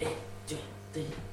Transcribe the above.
哎，对，对。